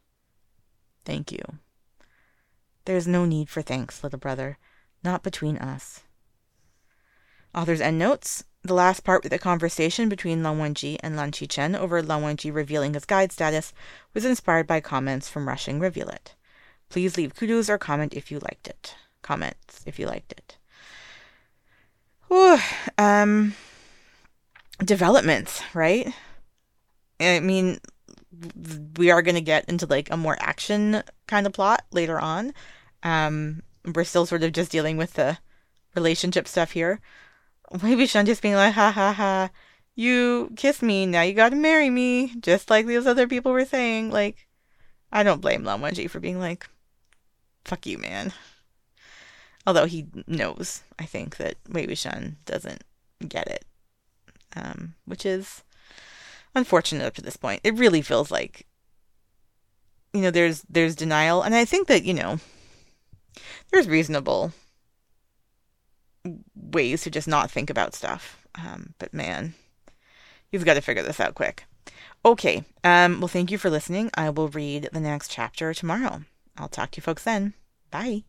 Thank you. There's no need for thanks, little brother. Not between us. Author's endnotes. The last part with the conversation between Lan Wangji and Lan Xichen over Lan Wangji revealing his guide status was inspired by comments from Rushing Rivulet. Please leave kudos or comment if you liked it. Comments if you liked it. Um, developments, right? I mean, we are going to get into like a more action kind of plot later on. Um, we're still sort of just dealing with the relationship stuff here. Maybe Shun just being like, ha ha ha, you kissed me, now you gotta marry me, just like those other people were saying. Like, I don't blame Lan Wangji for being like, fuck you, man. Although he knows, I think, that Wei Wuxian doesn't get it. Um, which is unfortunate up to this point. It really feels like you know, there's there's denial and I think that, you know, there's reasonable ways to just not think about stuff. Um, but man, you've got to figure this out quick. Okay. Um, well, thank you for listening. I will read the next chapter tomorrow. I'll talk to you folks then. Bye.